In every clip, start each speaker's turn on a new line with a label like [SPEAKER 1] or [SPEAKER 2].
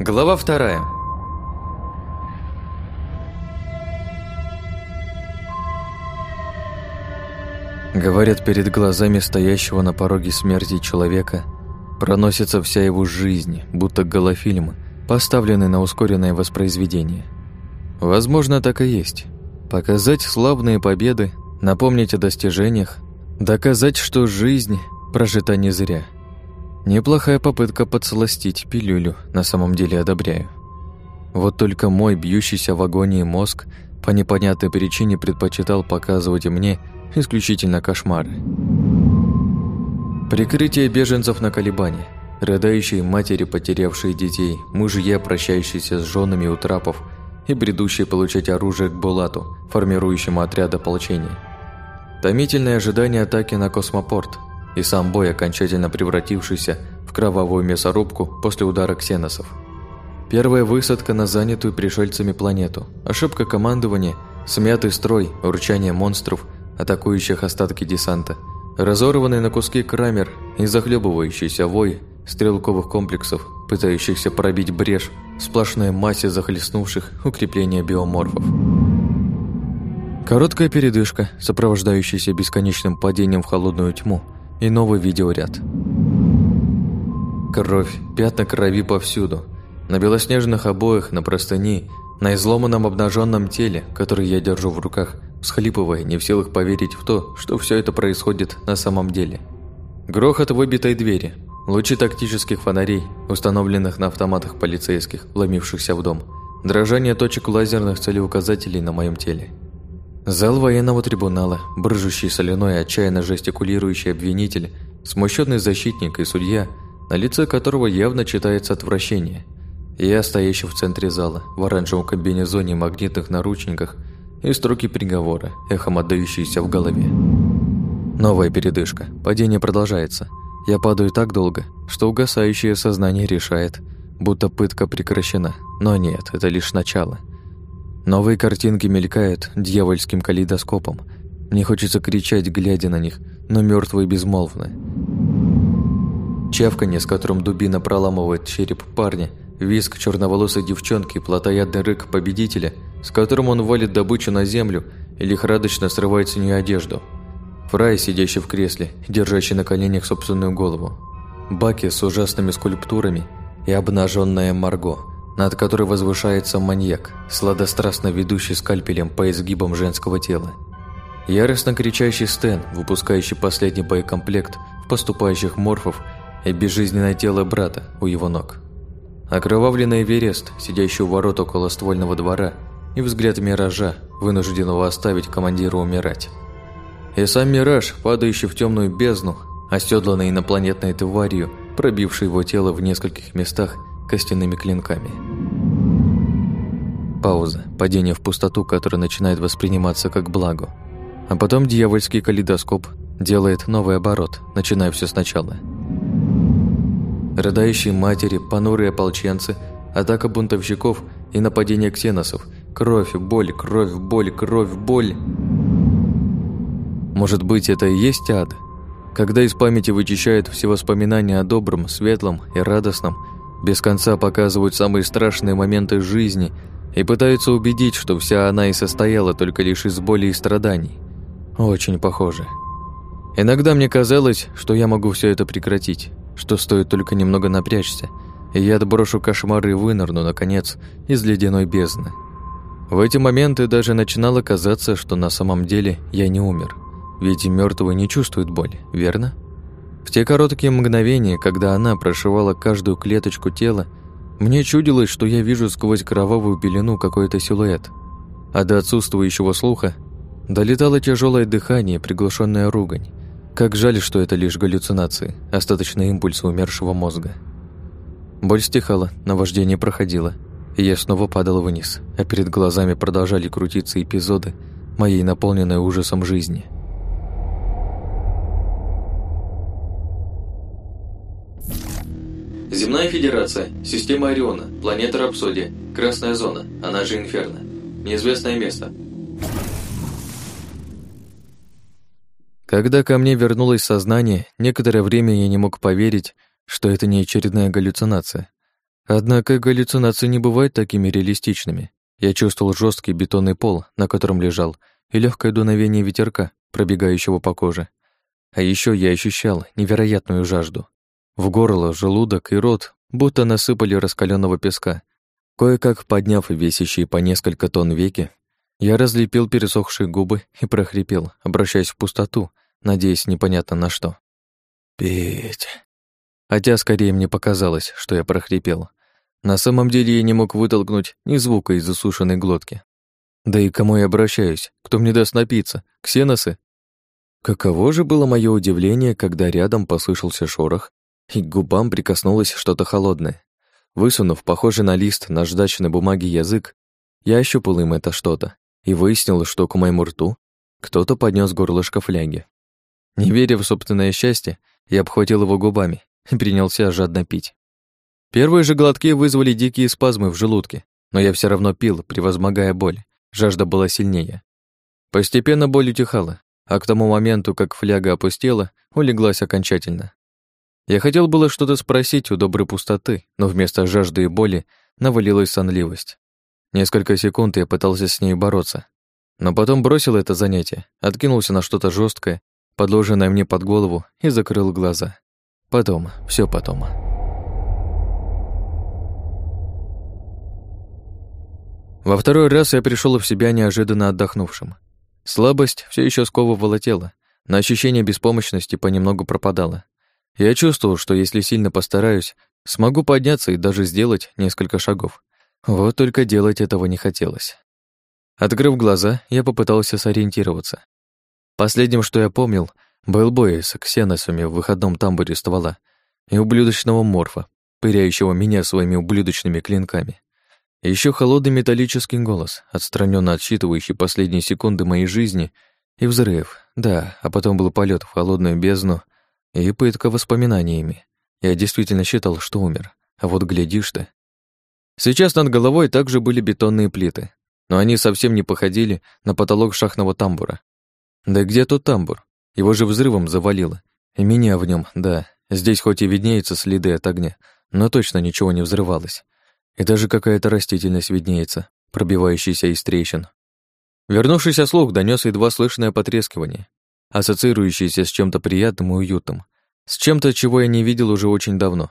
[SPEAKER 1] Глава вторая. Говорят, перед глазами стоящего на пороге смерти человека проносится вся его жизнь, будто голофильм, поставленный на ускоренное воспроизведение. Возможно, так и есть. Показать славные победы, напомнить о достижениях, доказать, что жизнь прожита не зря. Неплохая попытка подсластить пилюлю, на самом деле одобряю. Вот только мой бьющийся в агонии мозг по непонятной причине предпочитал показывать мне исключительно кошмары. Прикрытие беженцев на колебания, рыдающие матери, потерявшие детей, мужья, прощающиеся с женами у трапов и бредущие получать оружие к Булату, формирующему отряд ополчения. Томительное ожидание атаки на космопорт и сам бой, окончательно превратившийся в кровавую мясорубку после удара ксеносов. Первая высадка на занятую пришельцами планету, ошибка командования, смятый строй, урчание монстров, атакующих остатки десанта, разорванный на куски крамер и захлебывающийся вой стрелковых комплексов, пытающихся пробить брешь в сплошной массе захлестнувших укрепления биоморфов. Короткая передышка, сопровождающаяся бесконечным падением в холодную тьму, и новый видеоряд. Кровь, пятна крови повсюду. На белоснежных обоях, на простыни, на изломанном обнаженном теле, который я держу в руках, всхлипывая, не в силах поверить в то, что все это происходит на самом деле. Грохот выбитой двери, лучи тактических фонарей, установленных на автоматах полицейских, вломившихся в дом, дрожание точек лазерных целеуказателей на моем теле. Зал военного трибунала, брыжущий соляной, отчаянно жестикулирующий обвинитель, смущенный защитник и судья, на лице которого явно читается отвращение. Я, стоящий в центре зала, в оранжевом комбинезоне магнитных наручниках, и строки приговора, эхом отдающиеся в голове. Новая передышка. Падение продолжается. Я падаю так долго, что угасающее сознание решает, будто пытка прекращена. Но нет, это лишь начало – Новые картинки мелькают дьявольским калейдоскопом. Мне хочется кричать, глядя на них, но мертвые безмолвны. Чавканье, с которым дубина проламывает череп парня, визг черноволосой девчонки, плотоядный рык победителя, с которым он валит добычу на землю и лихорадочно срывает с нее одежду. Фрай, сидящий в кресле, держащий на коленях собственную голову. Баки с ужасными скульптурами и обнаженная Марго – над которой возвышается маньяк, сладострастно ведущий скальпелем по изгибам женского тела. Яростно кричащий Стэн, выпускающий последний боекомплект в поступающих морфов и безжизненное тело брата у его ног. Окровавленный Эверест, сидящий у ворот около ствольного двора, и взгляд Миража, вынужденного оставить командира умирать. И сам Мираж, падающий в темную бездну, оседланный инопланетной тварью, пробивший его тело в нескольких местах костяными клинками. Пауза, падение в пустоту, которое начинает восприниматься как благо. А потом дьявольский калейдоскоп делает новый оборот, начиная все сначала. Рыдающие матери, понурые ополченцы, атака бунтовщиков и нападение ксеносов, кровь, боль, кровь, боль, кровь, боль. Может быть, это и есть ад? Когда из памяти вычищают все воспоминания о добром, светлом и радостном, без конца показывают самые страшные моменты жизни и пытаются убедить, что вся она и состояла только лишь из боли и страданий. Очень похоже. Иногда мне казалось, что я могу все это прекратить, что стоит только немного напрячься, и я отброшу кошмары и вынырну, наконец, из ледяной бездны. В эти моменты даже начинало казаться, что на самом деле я не умер, ведь мертвые не чувствуют боли, верно? В те короткие мгновения, когда она прошивала каждую клеточку тела, мне чудилось, что я вижу сквозь кровавую пелену какой-то силуэт. А до отсутствующего слуха долетало тяжелое дыхание, приглушенная ругань. Как жаль, что это лишь галлюцинации, остаточные импульсы умершего мозга. Боль стихала, наваждение проходило, и я снова падала вниз, а перед глазами продолжали крутиться эпизоды моей наполненной ужасом жизни –
[SPEAKER 2] Земная Федерация, система Ориона, планета Рапсодия, Красная Зона, она же Инферно. Неизвестное место.
[SPEAKER 1] Когда ко мне вернулось сознание, некоторое время я не мог поверить, что это не очередная галлюцинация. Однако галлюцинации не бывают такими реалистичными. Я чувствовал жесткий бетонный пол, на котором лежал, и легкое дуновение ветерка, пробегающего по коже. А еще я ощущал невероятную жажду. В горло, желудок и рот будто насыпали раскаленного песка. Кое-как подняв весящие по несколько тонн веки, я разлепил пересохшие губы и прохрипел, обращаясь в пустоту, надеясь непонятно на что. «Петь...» Хотя скорее мне показалось, что я прохрипел. На самом деле я не мог вытолкнуть ни звука из засушенной глотки. Да и кому я обращаюсь? Кто мне даст напиться? Ксеносы? Каково же было мое удивление, когда рядом послышался шорох, и к губам прикоснулось что-то холодное. Высунув, похожий на лист наждачной бумаги язык, я ощупал им это что-то и выяснил, что к моему рту кто-то поднес горлышко фляги. Не веря в собственное счастье, я обхватил его губами и принялся жадно пить. Первые же глотки вызвали дикие спазмы в желудке, но я все равно пил, превозмогая боль. Жажда была сильнее. Постепенно боль утихала, а к тому моменту, как фляга опустела, улеглась окончательно. Я хотел было что-то спросить у доброй пустоты, но вместо жажды и боли навалилась сонливость. Несколько секунд я пытался с ней бороться, но потом бросил это занятие, откинулся на что-то жесткое, подложенное мне под голову, и закрыл глаза. Потом, все потом. Во второй раз я пришел в себя неожиданно отдохнувшим. Слабость все еще сковывала тело, но ощущение беспомощности понемногу пропадало. Я чувствовал, что если сильно постараюсь, смогу подняться и даже сделать несколько шагов. Вот только делать этого не хотелось. Открыв глаза, я попытался сориентироваться. Последним, что я помнил, был бой с ксеносами в выходном тамбуре ствола и ублюдочного морфа, пыряющего меня своими ублюдочными клинками. Еще холодный металлический голос, отстраненно отсчитывающий последние секунды моей жизни, и взрыв, да, а потом был полет в холодную бездну и пытка воспоминаниями. Я действительно считал, что умер, а вот глядишь ты. Сейчас над головой также были бетонные плиты, но они совсем не походили на потолок шахтного тамбура. Да где тут тамбур? Его же взрывом завалило. И меня в нем, да. Здесь хоть и виднеются следы от огня, но точно ничего не взрывалось. И даже какая-то растительность виднеется, пробивающаяся из трещин. Вернувшийся слух донес едва слышное потрескивание, ассоциирующееся с чем-то приятным и уютным, с чем-то, чего я не видел уже очень давно.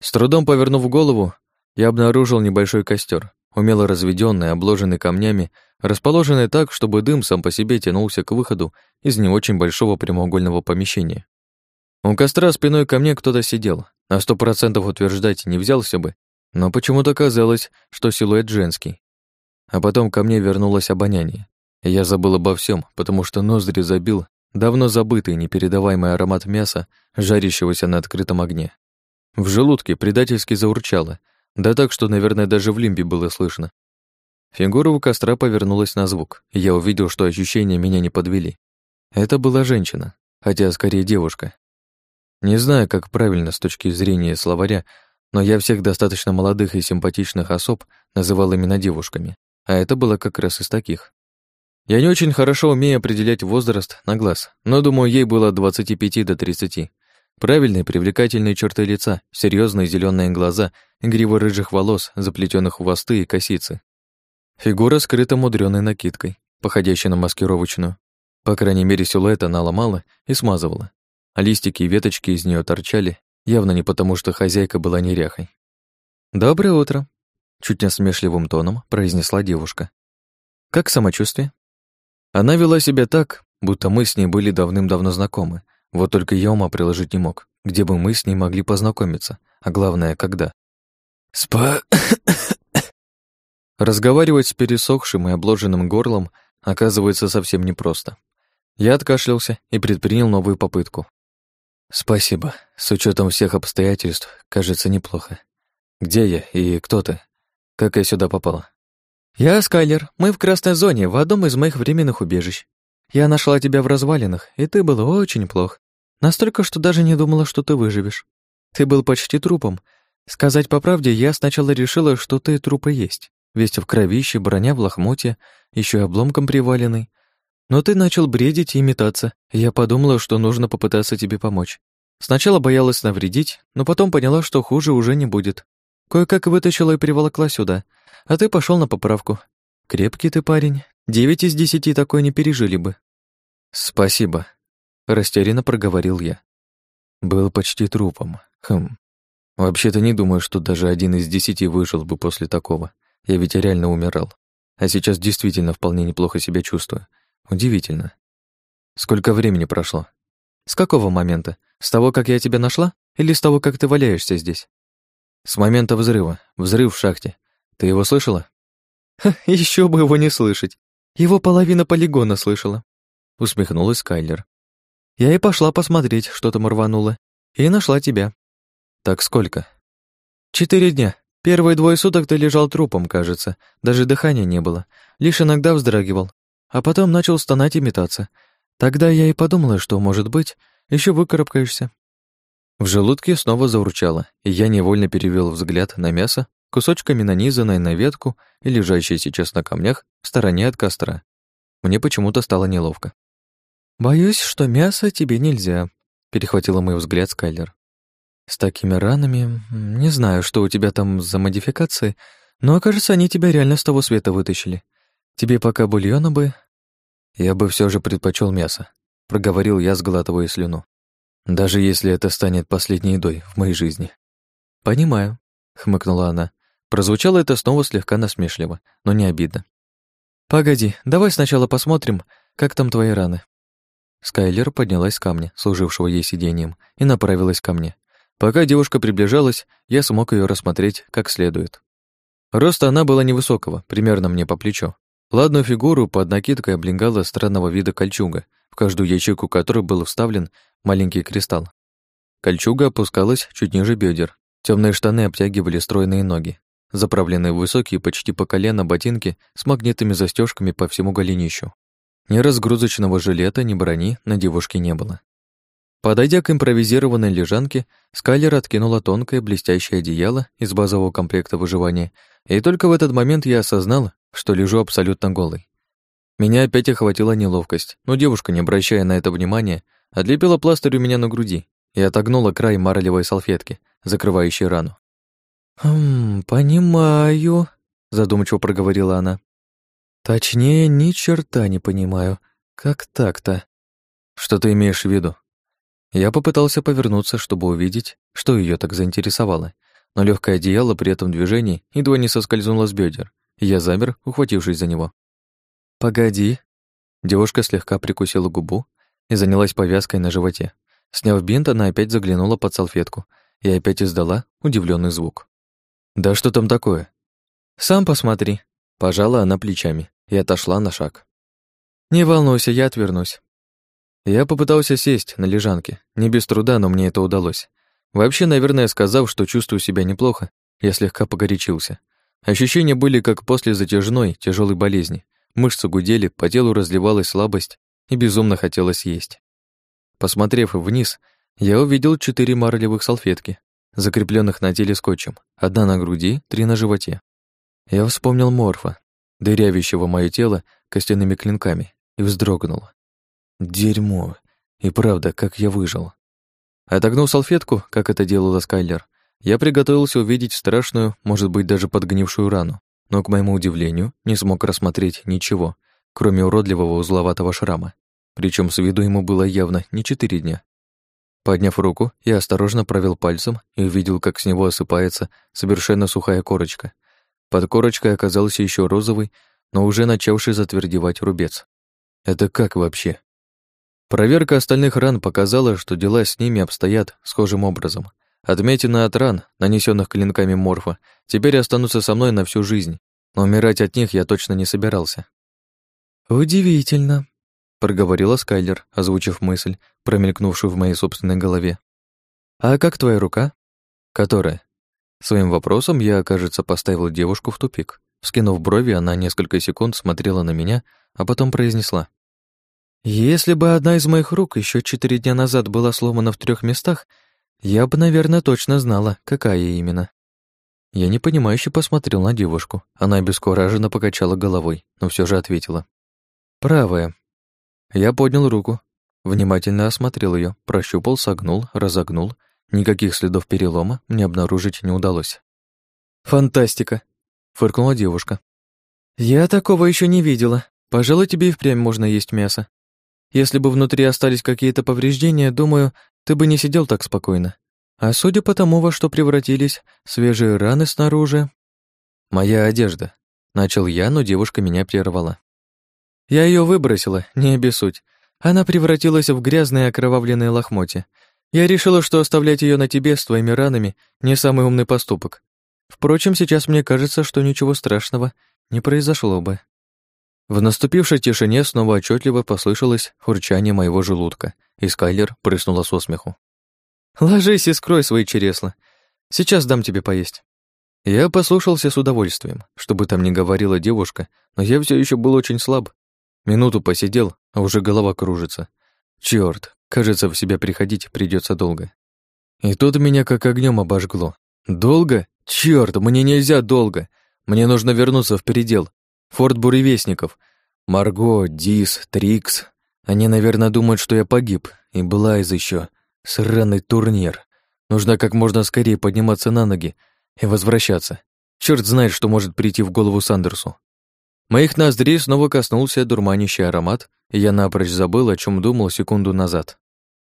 [SPEAKER 1] С трудом повернув голову, я обнаружил небольшой костер, умело разведенный, обложенный камнями, расположенный так, чтобы дым сам по себе тянулся к выходу из не очень большого прямоугольного помещения. У костра спиной ко мне кто-то сидел. На сто процентов утверждать не взялся бы, но почему-то казалось, что силуэт женский. А потом ко мне вернулось обоняние. Я забыл обо всем, потому что ноздри забил давно забытый непередаваемый аромат мяса, жарящегося на открытом огне. В желудке предательски заурчало, да так, что, наверное, даже в лимбе было слышно. Фигура у костра повернулась на звук, и я увидел, что ощущения меня не подвели. Это была женщина, хотя скорее девушка. Не знаю, как правильно с точки зрения словаря, но я всех достаточно молодых и симпатичных особ называл именно девушками, а это было как раз из таких. Я не очень хорошо умею определять возраст на глаз, но думаю, ей было от 25 до 30. Правильные, привлекательные черты лица, серьезные зеленые глаза, грива рыжих волос, заплетенных в хвосты и косицы. Фигура скрыта мудреной накидкой, походящей на маскировочную. По крайней мере, силуэт она ломала и смазывала, а листики и веточки из нее торчали Явно не потому, что хозяйка была неряхой. «Доброе утро», — чуть насмешливым тоном произнесла девушка. «Как самочувствие?» Она вела себя так, будто мы с ней были давным-давно знакомы, вот только я ума приложить не мог, где бы мы с ней могли познакомиться, а главное, когда. «Спа...» Разговаривать с пересохшим и обложенным горлом оказывается совсем непросто. Я откашлялся и предпринял новую попытку. «Спасибо. С учетом всех обстоятельств, кажется, неплохо. Где я и кто ты? Как я сюда попала?» «Я Скайлер. Мы в красной зоне, в одном из моих временных убежищ. Я нашла тебя в развалинах, и ты был очень плох. Настолько, что даже не думала, что ты выживешь. Ты был почти трупом. Сказать по правде, я сначала решила, что ты труп и есть. Весь в кровище, броня в лохмоте, еще и обломком приваленный. Но ты начал бредить и метаться, я подумала, что нужно попытаться тебе помочь. Сначала боялась навредить, но потом поняла, что хуже уже не будет.
[SPEAKER 3] Кое-как вытащила и приволокла сюда. А ты пошел на поправку. Крепкий ты парень. Девять из десяти такой не пережили бы.
[SPEAKER 1] Спасибо. Растерянно проговорил я. Был почти трупом. Хм. Вообще-то не думаю, что даже один из десяти выжил бы после такого. Я ведь реально умирал. А сейчас действительно вполне неплохо себя чувствую. Удивительно. Сколько времени прошло?
[SPEAKER 3] С какого момента? С того, как я тебя нашла? Или с того, как ты валяешься здесь?
[SPEAKER 1] С момента взрыва. Взрыв в шахте. Ты его слышала?
[SPEAKER 3] Еще бы его не слышать. Его половина полигона слышала. Усмехнулась Кайлер. Я и пошла посмотреть, что там рвануло. И нашла тебя.
[SPEAKER 1] Так сколько?
[SPEAKER 3] Четыре дня. Первые двое суток ты лежал трупом, кажется. Даже дыхания не было. Лишь иногда вздрагивал. А потом начал стонать и метаться. Тогда я и подумала, что, может быть, еще выкарабкаешься.
[SPEAKER 1] В желудке снова заурчало, и я невольно перевел взгляд на мясо, кусочками нанизанное на ветку и лежащее сейчас на камнях в стороне от костра. Мне почему-то стало неловко.
[SPEAKER 3] «Боюсь, что мясо тебе нельзя», — перехватила мой взгляд Скайлер. «С такими ранами... Не знаю, что у тебя там за модификации, но, кажется, они тебя реально с того света вытащили. Тебе пока бульона бы...»
[SPEAKER 1] «Я бы все же предпочел мясо», — проговорил я, сглатывая слюну даже если это станет последней едой в моей жизни.
[SPEAKER 3] Понимаю, хмыкнула она.
[SPEAKER 1] Прозвучало это снова слегка насмешливо, но не обидно.
[SPEAKER 3] Погоди, давай сначала посмотрим, как там твои раны.
[SPEAKER 1] Скайлер поднялась с камня, служившего ей сиденьем, и направилась ко мне. Пока девушка приближалась, я смог ее рассмотреть как следует. Роста она была невысокого, примерно мне по плечу. Ладную фигуру под накидкой облегала странного вида кольчуга, в каждую ячейку которой был вставлен маленький кристалл. Кольчуга опускалась чуть ниже бедер. Темные штаны обтягивали стройные ноги, заправленные в высокие почти по колено ботинки с магнитными застежками по всему голенищу. Ни разгрузочного жилета, ни брони на девушке не было. Подойдя к импровизированной лежанке, Скайлер откинула тонкое блестящее одеяло из базового комплекта выживания, и только в этот момент я осознал, что лежу абсолютно голый. Меня опять охватила неловкость, но девушка, не обращая на это внимания, Отлепила пластырь у меня на груди и отогнула край марлевой салфетки, закрывающей рану.
[SPEAKER 3] «Хм, понимаю», — задумчиво проговорила она. «Точнее, ни черта не понимаю. Как так-то?»
[SPEAKER 1] «Что ты имеешь в виду?» Я попытался повернуться, чтобы увидеть, что ее так заинтересовало, но легкое одеяло при этом движении едва не соскользнуло с бедер, и я замер, ухватившись за него.
[SPEAKER 3] «Погоди».
[SPEAKER 1] Девушка слегка прикусила губу, и занялась повязкой на животе. Сняв бинт, она опять заглянула под салфетку и опять издала удивленный звук. «Да что там такое?»
[SPEAKER 3] «Сам посмотри», — пожала она плечами и отошла на шаг. «Не волнуйся, я отвернусь».
[SPEAKER 1] Я попытался сесть на лежанке. Не без труда, но мне это удалось. Вообще, наверное, сказав, что чувствую себя неплохо, я слегка погорячился. Ощущения были как после затяжной, тяжелой болезни. Мышцы гудели, по телу разливалась слабость, и безумно хотелось есть. Посмотрев вниз, я увидел четыре марлевых салфетки, закрепленных на теле скотчем, одна на груди, три на животе. Я вспомнил морфа, дырявящего мое тело костяными клинками, и вздрогнул. Дерьмо. И правда, как я выжил. Отогнув салфетку, как это делала Скайлер, я приготовился увидеть страшную, может быть, даже подгнившую рану, но, к моему удивлению, не смог рассмотреть ничего, кроме уродливого узловатого шрама. Причем с виду ему было явно не четыре дня. Подняв руку, я осторожно провел пальцем и увидел, как с него осыпается совершенно сухая корочка. Под корочкой оказался еще розовый, но уже начавший затвердевать рубец. Это как вообще? Проверка остальных ран показала, что дела с ними обстоят схожим образом. Отметины от ран, нанесенных клинками морфа, теперь останутся со мной на всю жизнь, но умирать от них я точно не собирался.
[SPEAKER 3] «Удивительно», — проговорила
[SPEAKER 1] Скайлер, озвучив мысль, промелькнувшую в моей собственной голове.
[SPEAKER 3] «А как твоя рука?»
[SPEAKER 1] «Которая?» Своим вопросом я, кажется, поставил девушку в тупик. Вскинув брови, она несколько секунд смотрела на меня, а потом произнесла.
[SPEAKER 3] «Если бы одна из моих рук еще четыре дня назад была сломана в трех местах, я бы, наверное, точно знала, какая именно».
[SPEAKER 1] Я непонимающе посмотрел на девушку. Она обескураженно покачала головой, но все же ответила.
[SPEAKER 3] Правая.
[SPEAKER 1] Я поднял руку, внимательно осмотрел ее, прощупал, согнул, разогнул. Никаких следов перелома мне обнаружить не удалось.
[SPEAKER 3] Фантастика, фыркнула девушка. Я такого еще не видела. Пожалуй, тебе и впрямь можно есть мясо. Если бы внутри остались какие-то повреждения, думаю, ты бы не сидел так спокойно. А судя по тому, во что превратились свежие раны снаружи... Моя одежда. Начал я, но девушка меня прервала. Я ее выбросила, не обессудь. Она превратилась в грязные окровавленные лохмотья. Я решила, что оставлять ее на тебе с твоими ранами не самый умный поступок. Впрочем, сейчас мне кажется, что ничего страшного не произошло бы. В наступившей тишине снова отчетливо послышалось урчание моего желудка, и Скайлер прыснула со смеху. «Ложись и скрой свои чересла. Сейчас дам тебе поесть». Я послушался с удовольствием, чтобы там не говорила девушка, но я все еще был очень слаб. Минуту посидел, а уже голова кружится. Черт, кажется, в себя приходить придется долго. И тут меня как огнем обожгло. Долго? Черт, мне нельзя долго. Мне нужно вернуться в передел. Форт Буревестников. Марго, Дис, Трикс. Они, наверное, думают, что я погиб. И Блайз еще. Сраный турнир. Нужно как можно скорее подниматься на ноги и возвращаться. Черт знает, что может прийти в голову Сандерсу. Моих ноздрей снова коснулся дурманящий аромат, и я напрочь забыл, о чем думал секунду назад.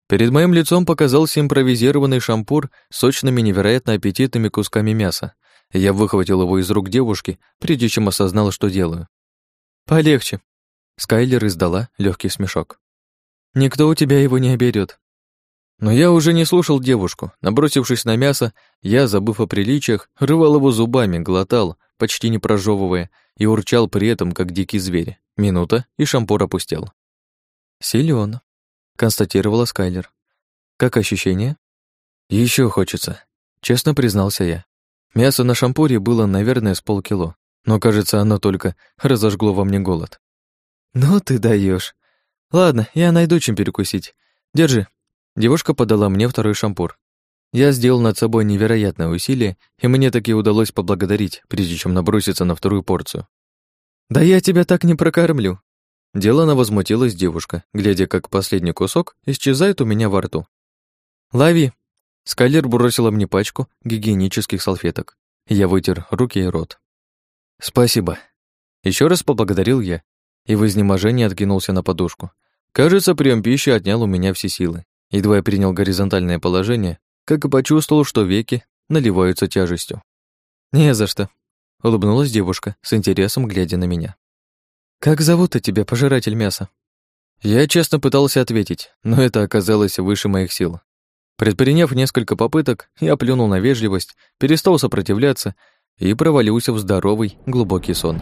[SPEAKER 3] Перед моим лицом показался импровизированный шампур с сочными невероятно аппетитными кусками мяса. Я выхватил его из рук девушки, прежде чем осознал, что делаю. «Полегче», — Скайлер издала легкий смешок. «Никто у тебя его не оберет. Но я уже не слушал девушку. Набросившись на мясо, я, забыв о приличиях, рвал его зубами, глотал, почти не прожевывая, и урчал при этом, как дикий зверь. Минута, и шампур опустел. Силён, констатировала Скайлер. Как ощущение? Еще хочется, честно признался я. Мясо на шампуре было, наверное, с полкило, но, кажется, оно только разожгло во мне голод. Ну ты даешь. Ладно, я найду чем перекусить. Держи, Девушка подала мне второй шампур. Я сделал над собой невероятное усилие, и мне таки удалось поблагодарить, прежде чем наброситься на вторую порцию. «Да я тебя так не прокормлю!» Делано возмутилась девушка, глядя, как последний кусок исчезает у меня во рту. «Лови!» Скайлер бросила мне пачку гигиенических салфеток. Я вытер руки и рот. «Спасибо». Еще раз поблагодарил я и в изнеможении откинулся на подушку. Кажется, прием пищи отнял у меня все силы. Едва я принял горизонтальное положение, как и почувствовал, что веки наливаются тяжестью. «Не за что», — улыбнулась девушка, с интересом глядя на меня. «Как зовут-то тебя, пожиратель мяса?» Я честно пытался ответить, но это оказалось выше моих сил. Предприняв несколько попыток, я плюнул на вежливость, перестал сопротивляться и провалился в здоровый, глубокий сон.